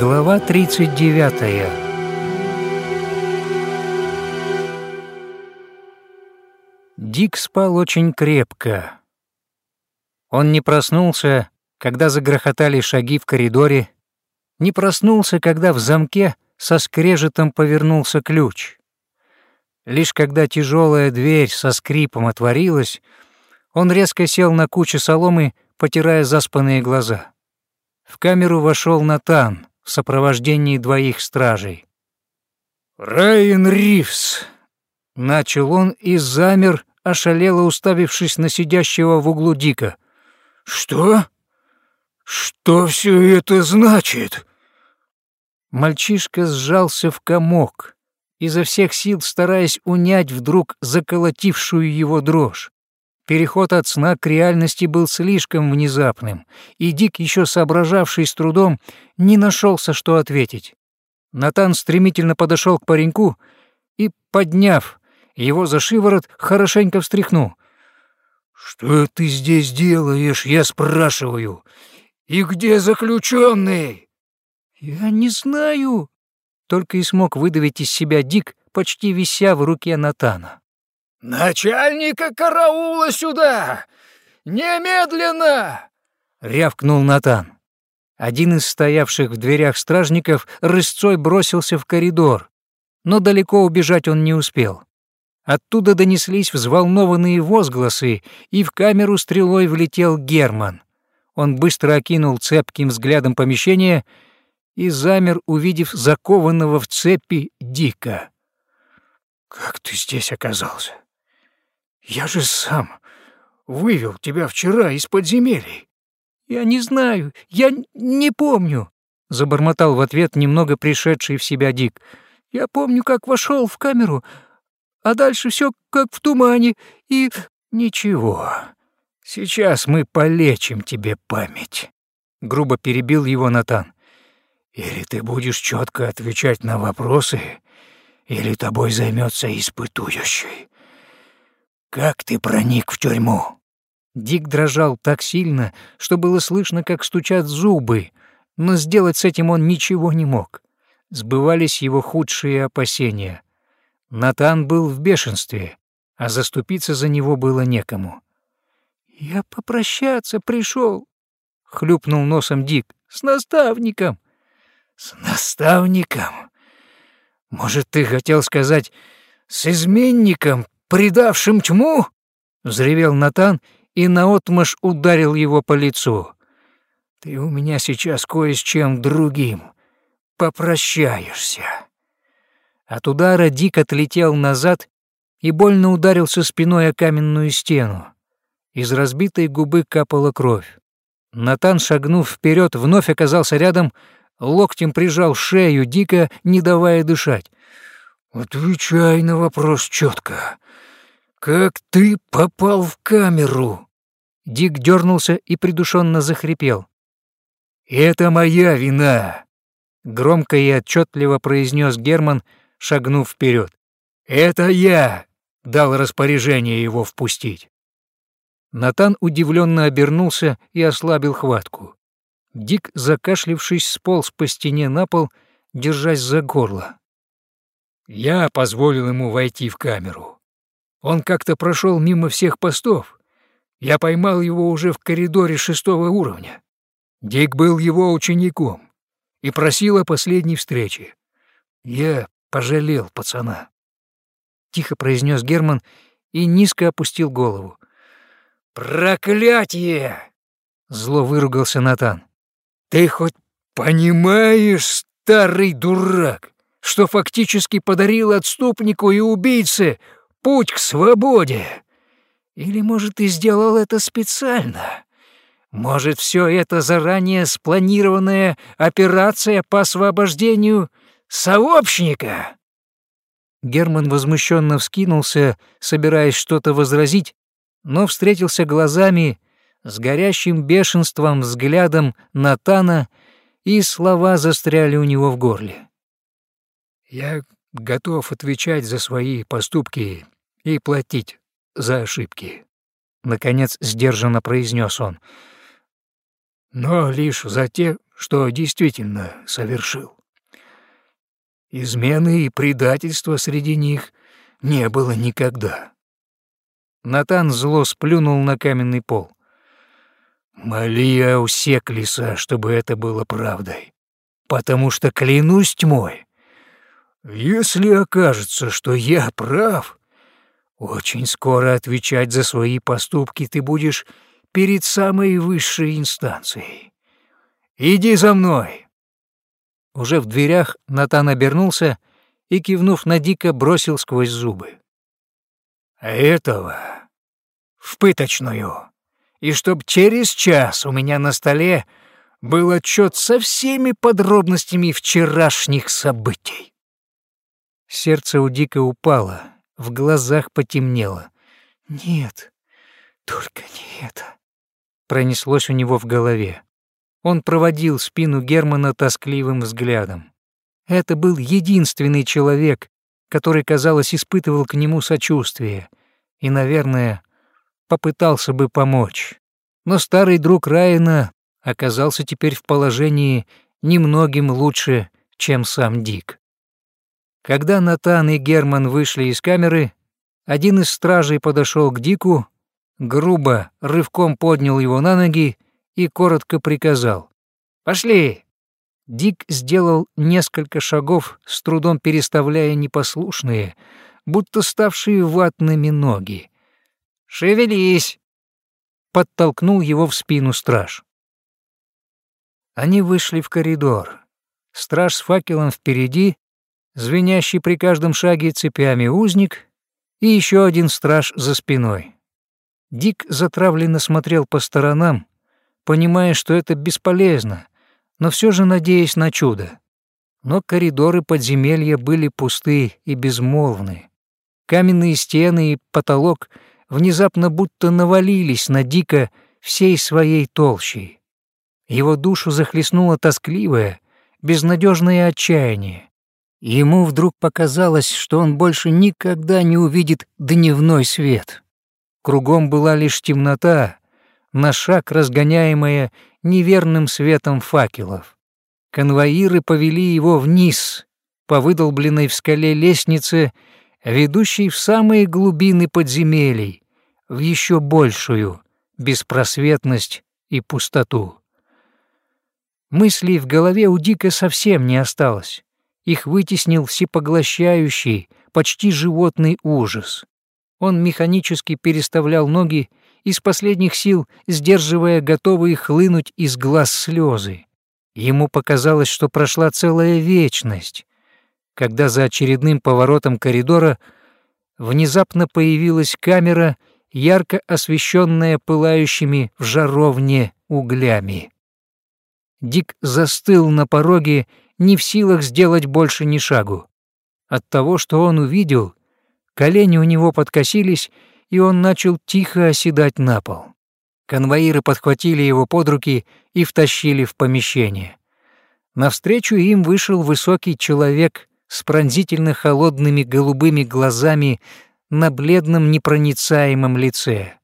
Глава 39 Дик спал очень крепко. Он не проснулся, когда загрохотали шаги в коридоре, не проснулся, когда в замке со скрежетом повернулся ключ. Лишь когда тяжелая дверь со скрипом отворилась, он резко сел на кучу соломы, потирая заспанные глаза. В камеру вошел Натан в сопровождении двоих стражей. «Райан Ривз!» — начал он и замер, ошалело уставившись на сидящего в углу Дика. «Что? Что все это значит?» Мальчишка сжался в комок изо всех сил стараясь унять вдруг заколотившую его дрожь. Переход от сна к реальности был слишком внезапным, и Дик, еще соображавший с трудом, не нашелся, что ответить. Натан стремительно подошел к пареньку и, подняв его за шиворот, хорошенько встряхнул. «Что ты здесь делаешь, я спрашиваю? И где заключенный?» «Я не знаю», только и смог выдавить из себя Дик, почти вися в руке Натана. «Начальника караула сюда! Немедленно!» — рявкнул Натан. Один из стоявших в дверях стражников рысцой бросился в коридор, но далеко убежать он не успел. Оттуда донеслись взволнованные возгласы, и в камеру стрелой влетел Герман. Он быстро окинул цепким взглядом помещение — и замер, увидев закованного в цепи Дика. «Как ты здесь оказался? Я же сам вывел тебя вчера из подземелий». «Я не знаю, я не помню», — забормотал в ответ немного пришедший в себя Дик. «Я помню, как вошел в камеру, а дальше все как в тумане, и ничего. Сейчас мы полечим тебе память», — грубо перебил его Натан. Или ты будешь четко отвечать на вопросы, или тобой займется испытующий. Как ты проник в тюрьму?» Дик дрожал так сильно, что было слышно, как стучат зубы, но сделать с этим он ничего не мог. Сбывались его худшие опасения. Натан был в бешенстве, а заступиться за него было некому. «Я попрощаться пришел, хлюпнул носом Дик, — «с наставником». «С наставником? Может, ты хотел сказать, с изменником, предавшим тьму?» — взревел Натан и наотмашь ударил его по лицу. «Ты у меня сейчас кое с чем другим. Попрощаешься». От удара Дик отлетел назад и больно ударился спиной о каменную стену. Из разбитой губы капала кровь. Натан, шагнув вперед, вновь оказался рядом, локтем прижал шею, дико не давая дышать. «Отвечай на вопрос четко. Как ты попал в камеру?» Дик дернулся и придушенно захрипел. «Это моя вина!» — громко и отчетливо произнес Герман, шагнув вперед. «Это я!» — дал распоряжение его впустить. Натан удивленно обернулся и ослабил хватку. Дик, закашлившись, сполз по стене на пол, держась за горло. Я позволил ему войти в камеру. Он как-то прошел мимо всех постов. Я поймал его уже в коридоре шестого уровня. Дик был его учеником и просил о последней встрече. Я пожалел пацана. Тихо произнес Герман и низко опустил голову. «Проклятие!» — зло выругался Натан. Ты хоть понимаешь, старый дурак, что фактически подарил отступнику и убийце путь к свободе? Или, может, ты сделал это специально? Может, все это заранее спланированная операция по освобождению сообщника?» Герман возмущенно вскинулся, собираясь что-то возразить, но встретился глазами с горящим бешенством взглядом Натана, и слова застряли у него в горле. «Я готов отвечать за свои поступки и платить за ошибки», — наконец сдержанно произнес он. «Но лишь за те, что действительно совершил. Измены и предательства среди них не было никогда. Натан зло сплюнул на каменный пол. Моли Аусеклиса, чтобы это было правдой. Потому что, клянусь тьмой, если окажется, что я прав, очень скоро отвечать за свои поступки ты будешь перед самой высшей инстанцией. Иди за мной!» Уже в дверях Натан обернулся и, кивнув на Дика, бросил сквозь зубы. «А этого в пыточную!» и чтоб через час у меня на столе был отчет со всеми подробностями вчерашних событий. Сердце у Дика упало, в глазах потемнело. «Нет, только не это», — пронеслось у него в голове. Он проводил спину Германа тоскливым взглядом. Это был единственный человек, который, казалось, испытывал к нему сочувствие и, наверное, попытался бы помочь. Но старый друг Райана оказался теперь в положении немногим лучше, чем сам Дик. Когда Натан и Герман вышли из камеры, один из стражей подошел к Дику, грубо рывком поднял его на ноги и коротко приказал «Пошли!». Дик сделал несколько шагов, с трудом переставляя непослушные, будто ставшие ватными ноги. «Шевелись!» — подтолкнул его в спину страж. Они вышли в коридор. Страж с факелом впереди, звенящий при каждом шаге цепями узник и еще один страж за спиной. Дик затравленно смотрел по сторонам, понимая, что это бесполезно, но все же надеясь на чудо. Но коридоры подземелья были пусты и безмолвны. Каменные стены и потолок — внезапно будто навалились на Дика всей своей толщей. Его душу захлестнуло тоскливое, безнадежное отчаяние. Ему вдруг показалось, что он больше никогда не увидит дневной свет. Кругом была лишь темнота, на шаг разгоняемая неверным светом факелов. Конвоиры повели его вниз, по выдолбленной в скале лестнице, ведущий в самые глубины подземелий, в еще большую беспросветность и пустоту. Мыслей в голове у Дика совсем не осталось. Их вытеснил всепоглощающий, почти животный ужас. Он механически переставлял ноги, из последних сил сдерживая готовые хлынуть из глаз слезы. Ему показалось, что прошла целая вечность, когда за очередным поворотом коридора внезапно появилась камера, ярко освещенная пылающими в жаровне углями. Дик застыл на пороге, не в силах сделать больше ни шагу. От того, что он увидел, колени у него подкосились, и он начал тихо оседать на пол. Конвоиры подхватили его под руки и втащили в помещение. Навстречу им вышел высокий человек с пронзительно холодными голубыми глазами на бледном непроницаемом лице.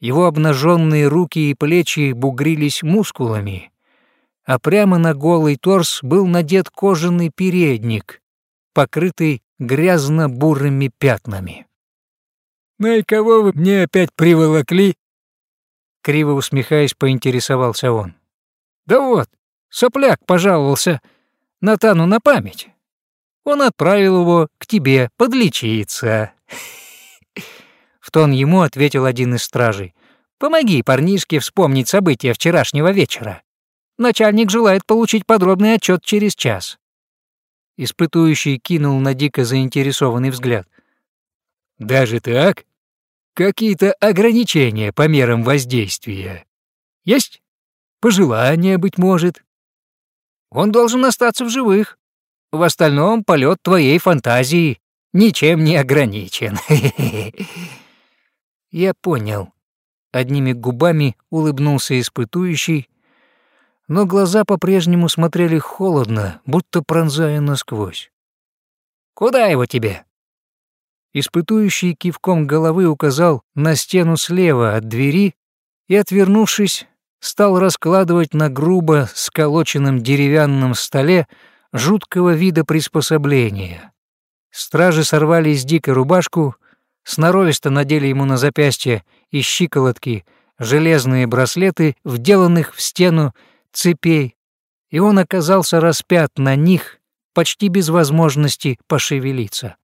Его обнаженные руки и плечи бугрились мускулами, а прямо на голый торс был надет кожаный передник, покрытый грязно-бурыми пятнами. «Ну и кого вы мне опять приволокли?» Криво усмехаясь, поинтересовался он. «Да вот, сопляк пожаловался Натану на память. Он отправил его к тебе подлечиться». В тон ему ответил один из стражей. «Помоги парнишке вспомнить события вчерашнего вечера. Начальник желает получить подробный отчет через час». Испытующий кинул на дико заинтересованный взгляд. «Даже так? Какие-то ограничения по мерам воздействия? Есть? Пожелания, быть может?» «Он должен остаться в живых. В остальном полет твоей фантазии ничем не ограничен». Я понял. Одними губами улыбнулся испытующий, но глаза по-прежнему смотрели холодно, будто пронзая насквозь. «Куда его тебе?» Испытующий кивком головы указал на стену слева от двери и, отвернувшись, стал раскладывать на грубо сколоченном деревянном столе жуткого вида приспособления. Стражи сорвали из Дика рубашку, сноровисто надели ему на запястье и щиколотки железные браслеты, вделанных в стену цепей, и он оказался распят на них почти без возможности пошевелиться.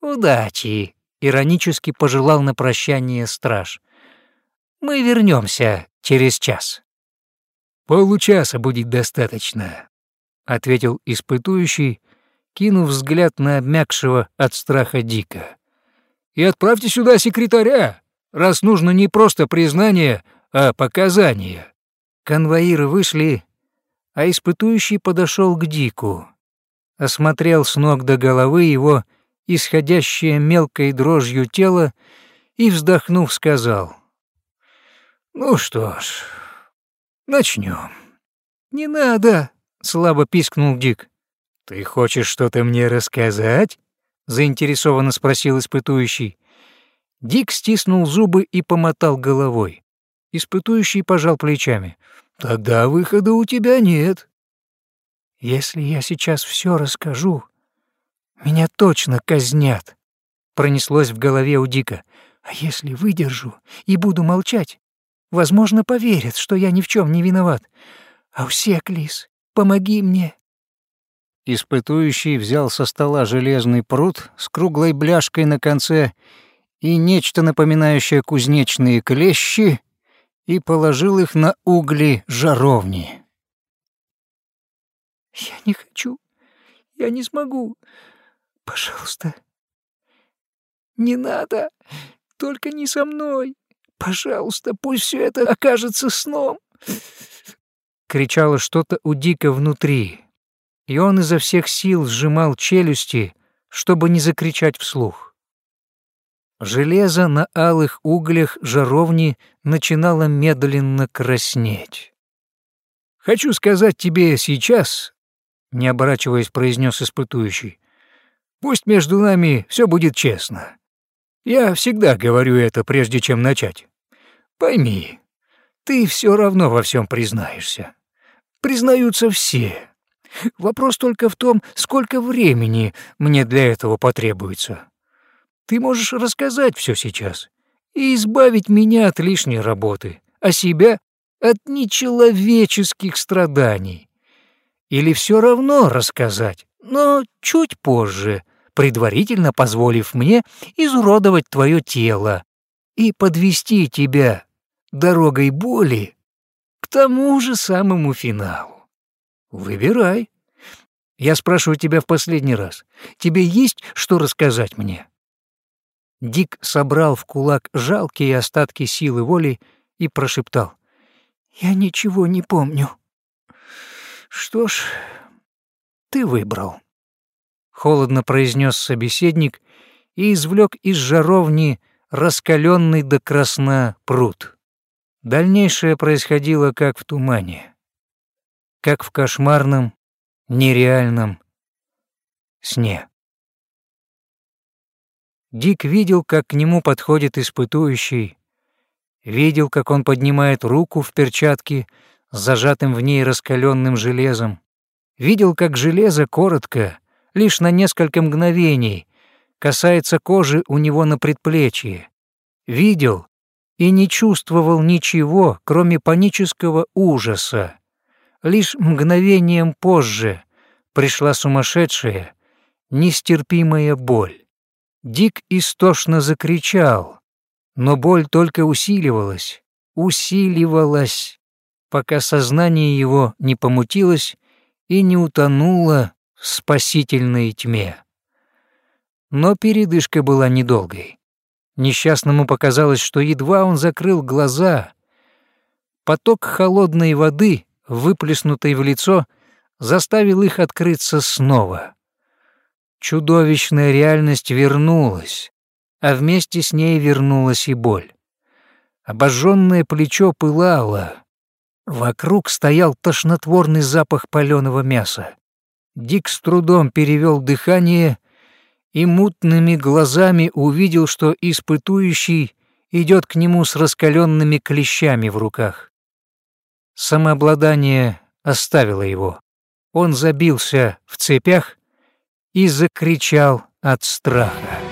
«Удачи!» — иронически пожелал на прощание страж. «Мы вернемся через час». «Получаса будет достаточно», — ответил испытующий, кинув взгляд на обмякшего от страха Дика. «И отправьте сюда секретаря, раз нужно не просто признание, а показания». Конвоиры вышли, а испытующий подошел к Дику, осмотрел с ног до головы его исходящее мелкой дрожью тело и, вздохнув, сказал. «Ну что ж, начнем. «Не надо!» — слабо пискнул Дик. «Ты хочешь что-то мне рассказать?» — заинтересованно спросил испытующий. Дик стиснул зубы и помотал головой. Испытующий пожал плечами. «Тогда выхода у тебя нет». «Если я сейчас все расскажу, меня точно казнят», — пронеслось в голове у Дика. «А если выдержу и буду молчать, возможно, поверят, что я ни в чем не виноват. А Аусеклис, помоги мне». Испытующий взял со стола железный пруд с круглой бляшкой на конце и нечто напоминающее кузнечные клещи и положил их на угли жаровни. «Я не хочу, я не смогу, Пожалуйста. Не надо. Только не со мной. Пожалуйста, пусть все это окажется сном. Кричало что-то у Дика внутри, и он изо всех сил сжимал челюсти, чтобы не закричать вслух. Железо на алых углях жаровни начинало медленно краснеть. «Хочу сказать тебе сейчас», — не оборачиваясь, произнес испытующий, Пусть между нами все будет честно. Я всегда говорю это, прежде чем начать. Пойми, ты все равно во всем признаешься. Признаются все. Вопрос только в том, сколько времени мне для этого потребуется. Ты можешь рассказать все сейчас и избавить меня от лишней работы, а себя от нечеловеческих страданий. Или все равно рассказать, но чуть позже, предварительно позволив мне изуродовать твое тело и подвести тебя дорогой боли к тому же самому финалу. Выбирай. Я спрашиваю тебя в последний раз. Тебе есть что рассказать мне?» Дик собрал в кулак жалкие остатки силы воли и прошептал. «Я ничего не помню». «Что ж, ты выбрал» холодно произнес собеседник и извлек из жаровни раскаленный до красна пруд. Дальнейшее происходило как в тумане, как в кошмарном, нереальном сне. Дик видел, как к нему подходит испытующий, видел, как он поднимает руку в перчатке с зажатым в ней раскаленным железом, видел, как железо коротко, лишь на несколько мгновений, касается кожи у него на предплечье. Видел и не чувствовал ничего, кроме панического ужаса. Лишь мгновением позже пришла сумасшедшая, нестерпимая боль. Дик истошно закричал, но боль только усиливалась, усиливалась, пока сознание его не помутилось и не утонуло в спасительной тьме. Но передышка была недолгой. Несчастному показалось, что едва он закрыл глаза, поток холодной воды, выплеснутой в лицо, заставил их открыться снова. Чудовищная реальность вернулась, а вместе с ней вернулась и боль. Обожженное плечо пылало. Вокруг стоял тошнотворный запах паленого мяса. Дик с трудом перевел дыхание и мутными глазами увидел, что испытующий идет к нему с раскаленными клещами в руках. Самообладание оставило его. Он забился в цепях и закричал от страха.